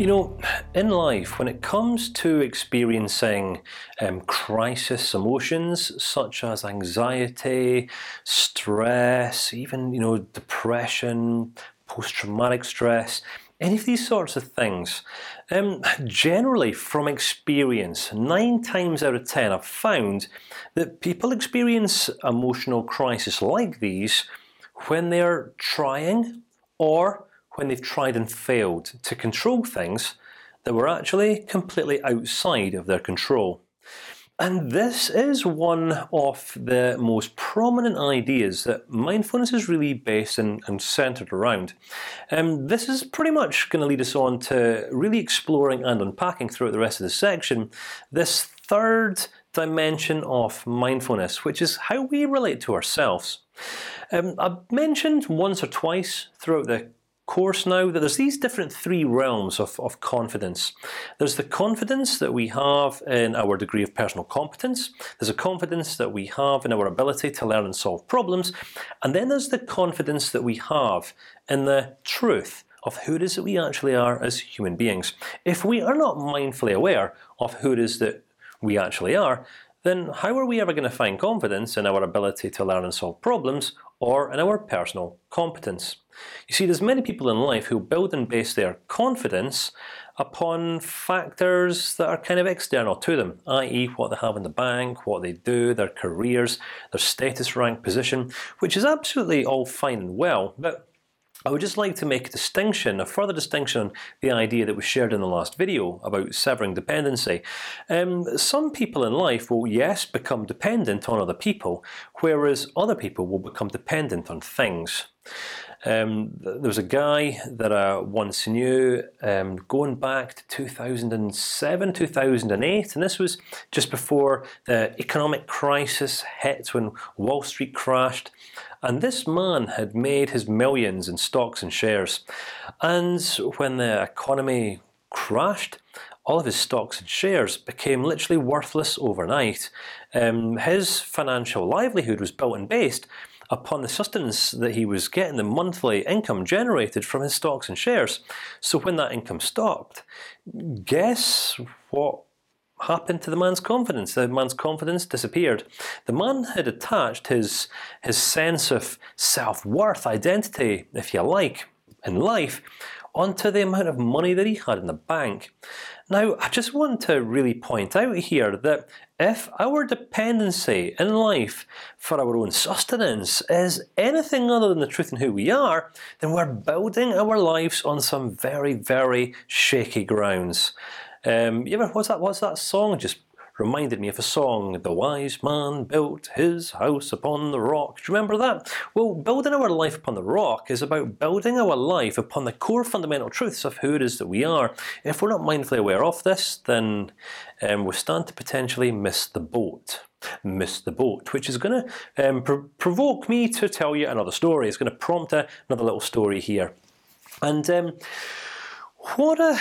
You know, in life, when it comes to experiencing um, crisis emotions such as anxiety, stress, even you know depression, post-traumatic stress, any of these sorts of things, um, generally from experience, nine times out of ten, I've found that people experience emotional crisis like these when they're trying or when they've tried and failed to control things that were actually completely outside of their control. And this is one of the most prominent ideas that mindfulness is really based and, and centered around. And um, this is pretty much going to lead us on to really exploring and unpacking throughout the rest of the section this third dimension of mindfulness, which is how we relate to ourselves. Um, I've mentioned once or twice throughout the course now that there's these different three realms of, of confidence. There's the confidence that we have in our degree of personal competence. There's a confidence that we have in our ability to learn and solve problems, and then there's the confidence that we have in the truth of who it is that we actually are as human beings. If we are not mindfully aware of who it is that we actually are, then how are we ever going to find confidence in our ability to learn and solve problems, or in our personal competence? You see, there's many people in life who build and base their confidence upon factors that are kind of external to them, i.e., what they have in the bank, what they do, their careers, their status, rank, position, which is absolutely all fine and well, but I would just like to make a distinction, a further distinction on the idea that was shared in the last video about severing dependency. Um, some people in life will, yes, become dependent on other people, whereas other people will become dependent on things. Um, there was a guy that I once knew, um, going back to 2007, 2008, and this was just before the economic crisis hit when Wall Street crashed. And this man had made his millions in stocks and shares, and when the economy crashed, all of his stocks and shares became literally worthless overnight. Um, his financial livelihood was built and based upon the sustenance that he was getting, the monthly income generated from his stocks and shares. So when that income stopped, guess what happened to the man's confidence? The man's confidence disappeared. The man had attached his his sense of self worth, identity, if you like, in life, onto the amount of money that he had in the bank. Now, I just want to really point out here that if our dependency in life for our own sustenance is anything other than the truth in who we are, then we're building our lives on some very, very shaky grounds. Um, you ever what's that? What's that song? Just reminded me of a song. The wise man built his house upon the rock. Do you remember that? Well, building our life upon the rock is about building our life upon the core fundamental truths of who it is that we are. If we're not mindfully aware of this, then um, we stand to potentially miss the boat miss the boat, which is going to um, pr provoke me to tell you another story. It's going to prompt a, another little story here, and um, what I,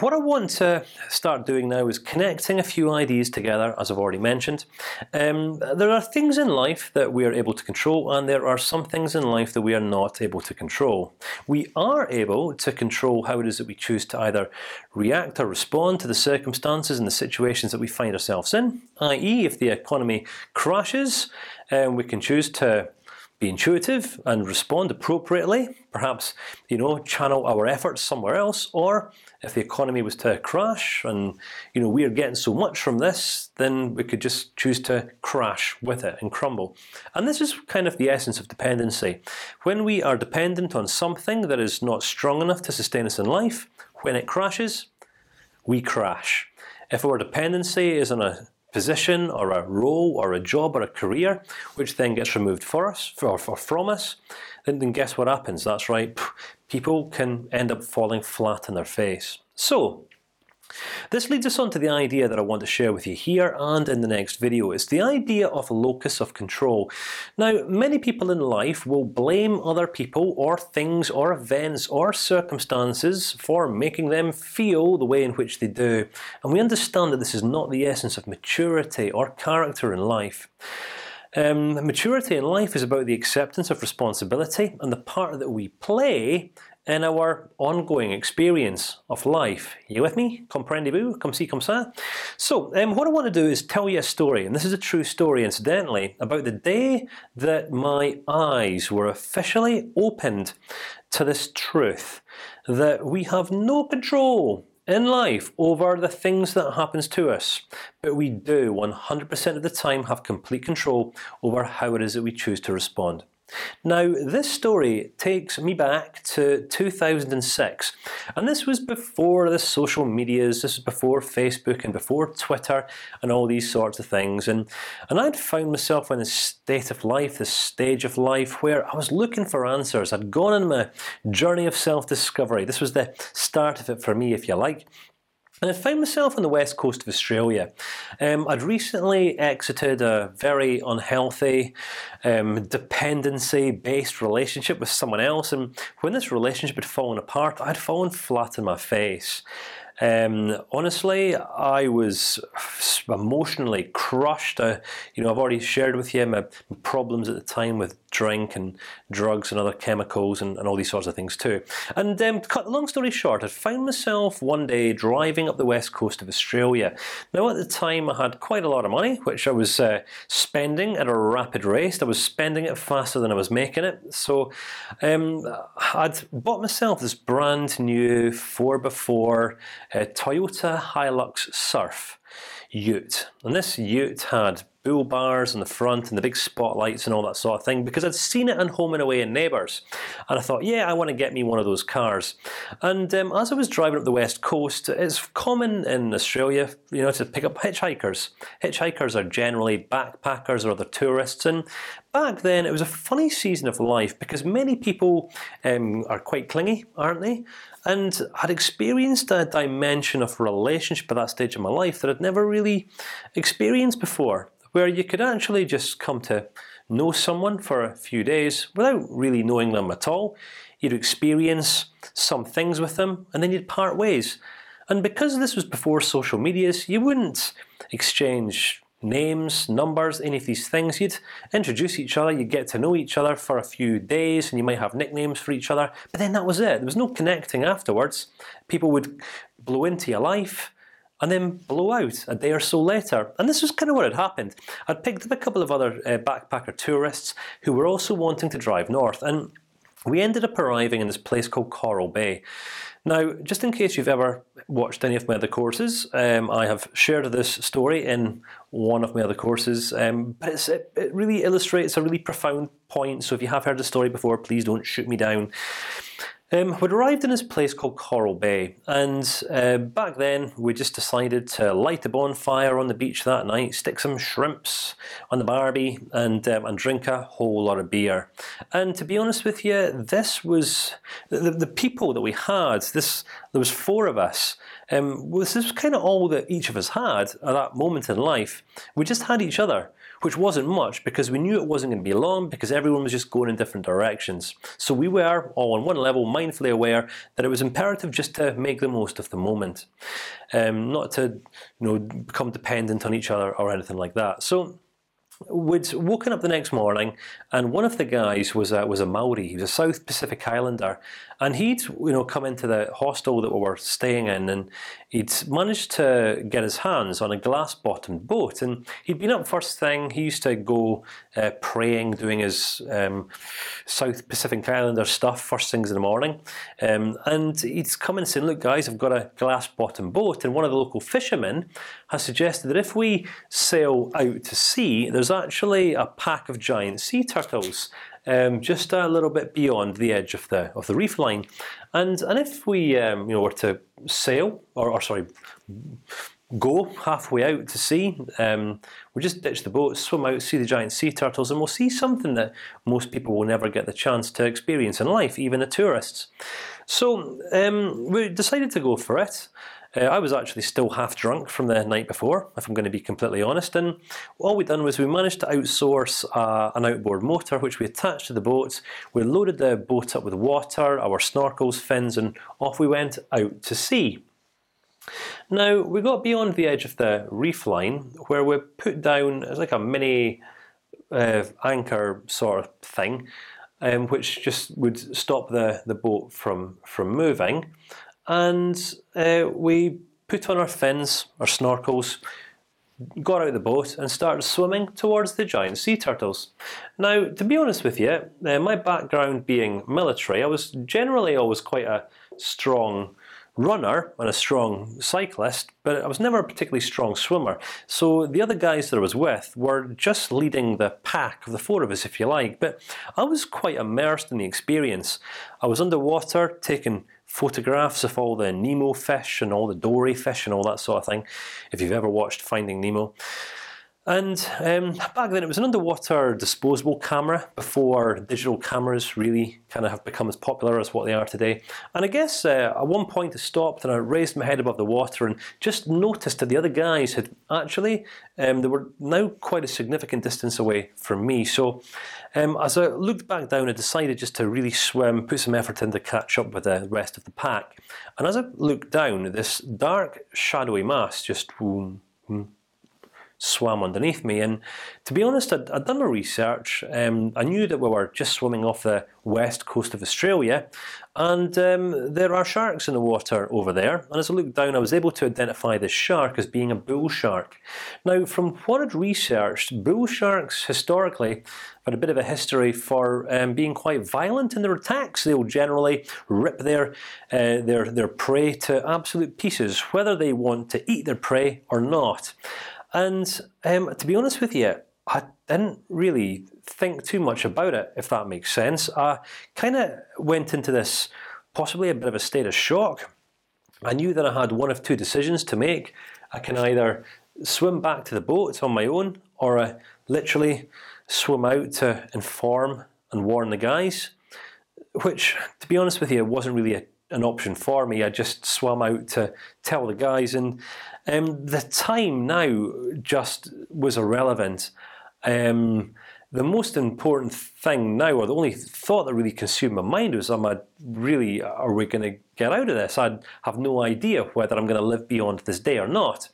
what I want to start doing now is connecting a few ideas together, as I've already mentioned. Um, there are things in life that we are able to control, and there are some things in life that we are not able to control. We are able to control how it is that we choose to either react or respond to the circumstances and the situations that we find ourselves in. I.e., if the economy crashes, um, we can choose to be intuitive and respond appropriately. Perhaps you know channel our efforts somewhere else, or if the economy was to crash and you know we are getting so much from this, then we could just choose to crash with it and crumble. And this is kind of the essence of dependency. When we are dependent on something that is not strong enough to sustain us in life, when it crashes, we crash. If our dependency is on a position or a role or a job or a career, which then gets removed for us or, or from us, then, then guess what happens? That's right. People can end up falling flat on their face. So this leads us on to the idea that I want to share with you here and in the next video. It's the idea of a locus of control. Now, many people in life will blame other people or things or events or circumstances for making them feel the way in which they do, and we understand that this is not the essence of maturity or character in life. Um, maturity in life is about the acceptance of responsibility and the part that we play in our ongoing experience of life. You with me? Comprendez-vous? Comme si, comme ça. So, um, what I want to do is tell you a story, and this is a true story, incidentally, about the day that my eyes were officially opened to this truth that we have no control in life over the things that happens to us, but we do 100% of the time have complete control over how it is that we choose to respond. Now, this story takes me back to 2006, and this was before the social medias. This was before Facebook and before Twitter and all these sorts of things. And and I'd found myself in a state of life, this stage of life where I was looking for answers. I'd gone on my journey of self-discovery. This was the start of it for me, if you like. And I found myself on the west coast of Australia. Um, I'd recently exited a very unhealthy, um, dependency-based relationship with someone else, and when this relationship had fallen apart, I'd fallen flat on my face. Um, honestly, I was emotionally crushed. Uh, you know, I've already shared with you my problems at the time with drink and drugs and other chemicals and, and all these sorts of things too. And um, cut the long story short, I found myself one day driving up the west coast of Australia. Now, at the time, I had quite a lot of money, which I was uh, spending at a rapid rate. I was spending it faster than I was making it. So, um, I'd bought myself this brand new four x four Toyota Hilux Surf ute, and this ute had bull bars on the front and the big spotlights and all that sort of thing because I'd seen it on Home and Away and Neighbours, and I thought, yeah, I want to get me one of those cars. And um, as I was driving up the west coast, it's common in Australia, you know, to pick up hitchhikers. Hitchhikers are generally backpackers or other tourists, and back then it was a funny season of life because many people um, are quite clingy, aren't they? and I'd experienced a dimension of relationship at that stage of my life that I'd never really experienced before, where you could actually just come to know someone for a few days without really knowing them at all. You'd experience some things with them, and then you'd part ways. And because this was before social medias, you wouldn't exchange names, numbers, any of these things. You'd introduce each other, you'd get to know each other for a few days, and you might have nicknames for each other. But then that was it. There was no connecting afterwards. People would blow into your life. And then blow out a day or so later, and this was kind of what had happened. I'd picked up a couple of other uh, backpacker tourists who were also wanting to drive north, and we ended up arriving in this place called Coral Bay. Now, just in case you've ever watched any of my other courses, um, I have shared this story in one of my other courses, um, but it, it really illustrates a really profound point. So if you have heard the story before, please don't shoot me down. Um, we'd arrived in this place called Coral Bay, and uh, back then we just decided to light a bonfire on the beach that night, stick some shrimps on the barbie, and um, and drink a whole lot of beer. And to be honest with you, this was the, the people that we had. This there was four of us. Um, this was kind of all that each of us had at that moment in life. We just had each other which wasn't much because we knew it wasn't going to be long because everyone was just going in different directions. So we were all on one level, mindfully aware that it was imperative just to make the most of the moment, um, not to you know become dependent on each other or anything like that. So we'd woken up the next morning, and one of the guys was a, was a Maori. He was a South Pacific Islander, and he'd you know come into the hostel that we were staying in, and he'd managed to get his hands on a glass-bottomed boat. And he'd been up first thing. He used to go uh, praying, doing his um, South Pacific Islander stuff first things in the morning. Um, and he'd come and said, "Look, guys, I've got a glass-bottomed boat." And one of the local fishermen has suggested that if we sail out to sea, there's actually a pack of giant sea turtles um, just a little bit beyond the edge of the of the reef line, and and if we um, you know were to sail or, or sorry go halfway out to sea. Um, we just ditch the boat, swim out, see the giant sea turtles, and we'll see something that most people will never get the chance to experience in life, even the tourists. So um, we decided to go for it. Uh, I was actually still half drunk from the night before, if I'm going to be completely honest. And all we'd done was we managed to outsource uh, an outboard motor, which we attached to the boat. We loaded the boat up with water, our snorkels, fins, and off we went out to sea. Now we got beyond the edge of the reef line, where we put down it's like a mini uh, anchor sort of thing, um, which just would stop the the boat from from moving, and uh, we put on our fins, our snorkels, got out of the boat and started swimming towards the giant sea turtles. Now, to be honest with you, uh, my background being military, I was generally always quite a strong runner and a strong cyclist, but I was never a particularly strong swimmer. So the other guys that I was with were just leading the pack of the four of us, if you like. But I was quite immersed in the experience. I was underwater taking photographs of all the Nemo fish and all the dory fish and all that sort of thing. If you've ever watched Finding Nemo. And um, back then, it was an underwater disposable camera before digital cameras really kind of have become as popular as what they are today. And I guess uh, at one point I stopped and I raised my head above the water and just noticed that the other guys had actually um, they were now quite a significant distance away from me. So um, as I looked back down, I decided just to really swim, put some effort in to catch up with the rest of the pack. And as I looked down, this dark, shadowy mass just. Boom, boom, swam underneath me. And to be honest, I'd, I'd done my research. Um, I knew that we were just swimming off the west coast of Australia, and um, there are sharks in the water over there. And as I looked down, I was able to identify this shark as being a bull shark. Now, from what I'd researched, bull sharks historically had a bit of a history for um, being quite violent in their attacks. They will generally rip their uh, their their prey to absolute pieces, whether they want to eat their prey or not. And um, to be honest with you, I didn't really think too much about it, if that makes sense. I kind of went into this possibly a bit of a state of shock. I knew that I had one of two decisions to make. I can either swim back to the boat on my own, or I literally swim out to inform and warn the guys. Which, to be honest with you, wasn't really a, an option for me. I just swam out to tell the guys, and um, the time now just was irrelevant. Um, the most important thing now, or the only thought that really consumed my mind, was, "Am I really? Are we going to get out of this? I have no idea whether I'm going to live beyond this day or not."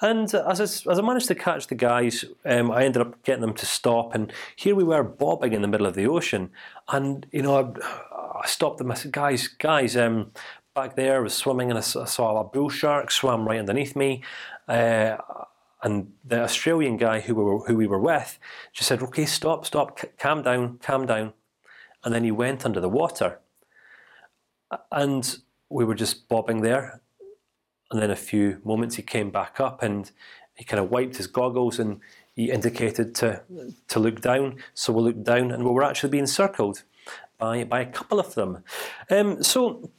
And as I, as I managed to catch the guys, um, I ended up getting them to stop, and here we were bobbing in the middle of the ocean. And you know, I, I stopped them. I said, "Guys, guys, um, back there. I was swimming and I saw a bull shark swam right underneath me. Uh, and the Australian guy who we were who we were with just said, "Okay, stop, stop, calm down, calm down," and then he went under the water. And we were just bobbing there, and then a few moments he came back up and he kind of wiped his goggles and he indicated to to look down. So we looked down, and we were actually being circled by by a couple of them. Um, so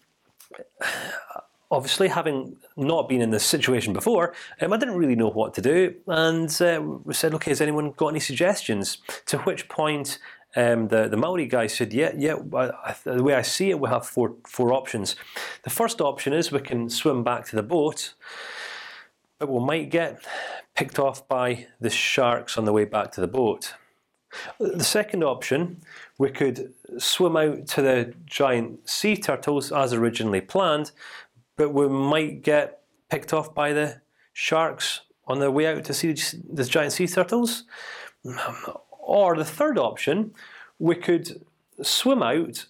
obviously, having not been in this situation before, um, I didn't really know what to do, and uh, we said, "Okay, has anyone got any suggestions?" To which point. Um, the the Maori guy said, "Yeah, yeah. I, the way I see it, we have four four options. The first option is we can swim back to the boat, but we might get picked off by the sharks on the way back to the boat. The second option, we could swim out to the giant sea turtles as originally planned, but we might get picked off by the sharks on the way out to see the giant sea turtles. Or the third option, we could swim out,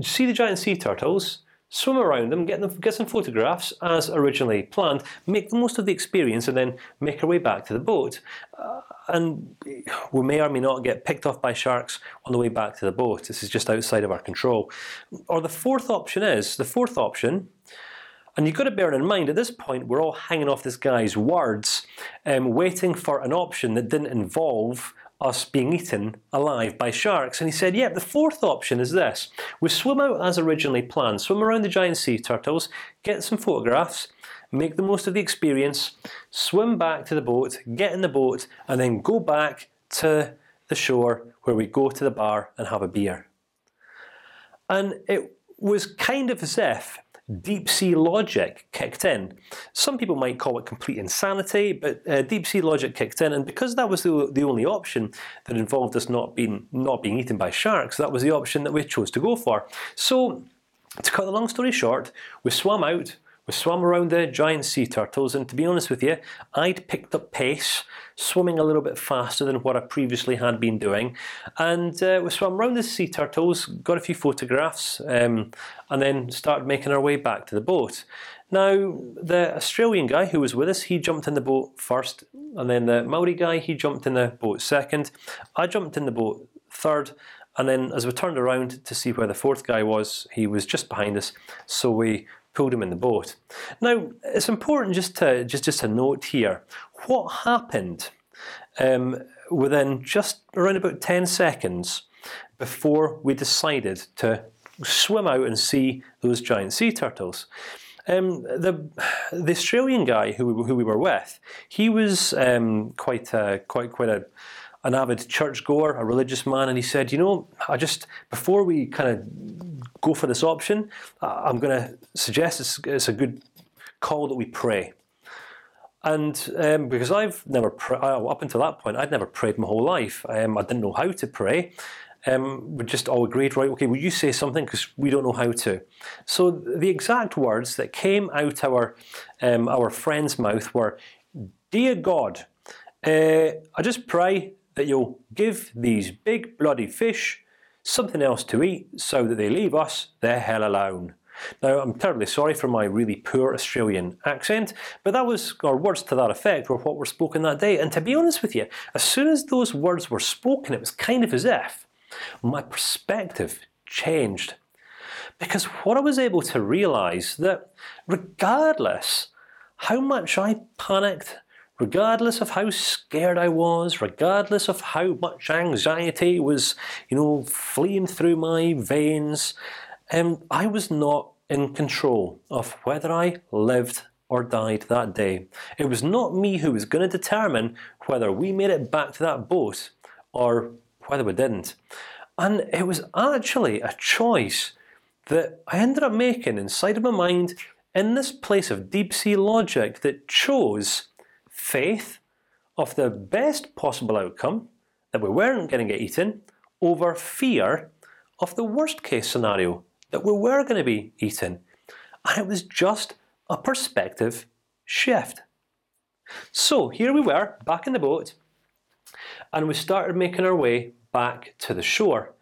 see the giant sea turtles, swim around them, get them, get some photographs as originally planned, make the most of the experience, and then make our way back to the boat. Uh, and we may or may not get picked off by sharks on the way back to the boat. This is just outside of our control. Or the fourth option is the fourth option. And you've got to bear in mind at this point we're all hanging off this guy's words, um, waiting for an option that didn't involve us being eaten alive by sharks. And he said, "Yeah, the fourth option is this: we swim out as originally planned, swim around the giant sea turtles, get some photographs." Make the most of the experience. Swim back to the boat, get in the boat, and then go back to the shore where we go to the bar and have a beer. And it was kind of as if deep sea logic kicked in. Some people might call it complete insanity, but uh, deep sea logic kicked in, and because that was the the only option that involved us not being not being eaten by sharks, that was the option that we chose to go for. So, to cut the long story short, we swam out. We swam around the giant sea turtles, and to be honest with you, I'd picked up pace, swimming a little bit faster than what I previously had been doing, and uh, we swam around the sea turtles, got a few photographs, um, and then started making our way back to the boat. Now, the Australian guy who was with us, he jumped in the boat first, and then the Maori guy, he jumped in the boat second. I jumped in the boat third, and then as we turned around to see where the fourth guy was, he was just behind us. So we pulled him in the boat. Now it's important just to just just a note here. What happened um, within just around about ten seconds before we decided to swim out and see those giant sea turtles? Um, the the Australian guy who we, who we were with, he was um, quite a, quite quite a an avid churchgoer, a religious man, and he said, "You know, I just before we kind of go for this option, I'm going to suggest it's, it's, a good call that we pray. And um, because I've never up until that point, I'd never prayed my whole life. Um, I didn't know how to pray. Um, we just all agreed, right? Okay, will you say something because we don't know how to? So the exact words that came out our um, our friend's mouth were, "Dear God, uh, I just pray that you'll give these big bloody fish something else to eat, so that they leave us the hell alone. Now, I'm terribly sorry for my really poor Australian accent, but that was, or words to that effect, were what were spoken that day. And to be honest with you, as soon as those words were spoken, it was kind of as if my perspective changed, because what I was able to realize that, regardless how much I panicked regardless of how scared I was, regardless of how much anxiety was, you know, fleeing through my veins, um, I was not in control of whether I lived or died that day. It was not me who was going to determine whether we made it back to that boat or whether we didn't. And it was actually a choice that I ended up making inside of my mind in this place of deep sea logic that chose faith of the best possible outcome that we weren't going to get eaten over fear of the worst case scenario that we were going to be eaten, and it was just a perspective shift. So here we were back in the boat, and we started making our way back to the shore,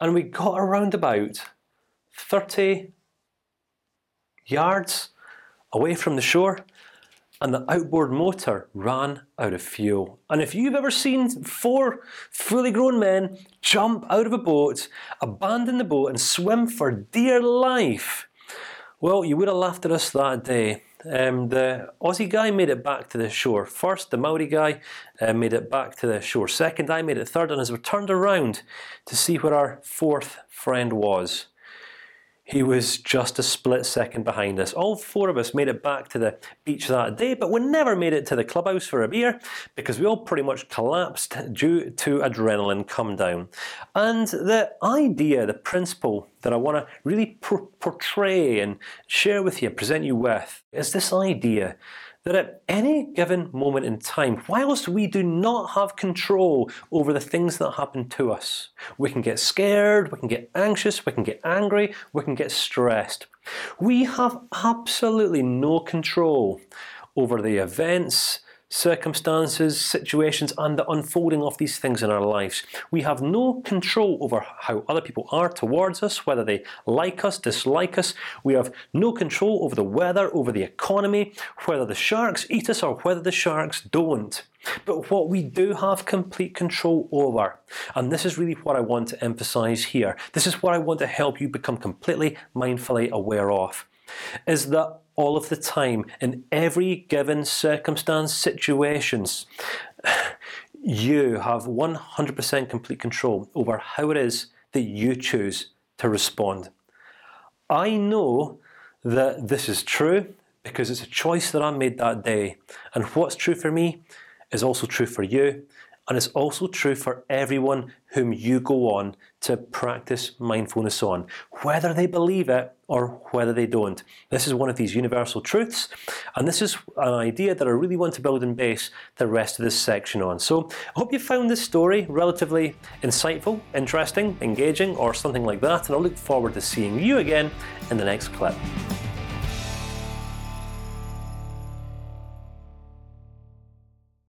and we got around about thirty yards away from the shore, and the outboard motor ran out of fuel. And if you've ever seen four fully grown men jump out of a boat, abandon the boat, and swim for dear life, well, you would have laughed at us that day. Um, the Aussie guy made it back to the shore first. The Maori guy uh, made it back to the shore second. I made it third, and as we turned around to see where our fourth friend was, he was just a split second behind us. All four of us made it back to the beach that day, but we never made it to the clubhouse for a beer because we all pretty much collapsed due to adrenaline come down. And the idea, the principle that I want to really portray and share with you, present you with, is this idea that at any given moment in time, whilst we do not have control over the things that happen to us, we can get scared, we can get anxious, we can get angry, we can get stressed. We have absolutely no control over the events, circumstances, situations, and the unfolding of these things in our lives. We have no control over how other people are towards us, whether they like us, dislike us. We have no control over the weather, over the economy, whether the sharks eat us or whether the sharks don't. But what we do have complete control over, and this is really what I want to emphasize here. This is what I want to help you become completely mindfully aware of, is that all of the time in every given circumstance, situations. You have 100% complete control over how it is that you choose to respond. I know that this is true because it's a choice that I made that day, and what's true for me is also true for you, and it's also true for everyone whom you go on to practice mindfulness on, whether they believe it or whether they don't. This is one of these universal truths, and this is an idea that I really want to build and base the rest of this section on. So I hope you found this story relatively insightful, interesting, engaging, or something like that, and I look forward to seeing you again in the next clip.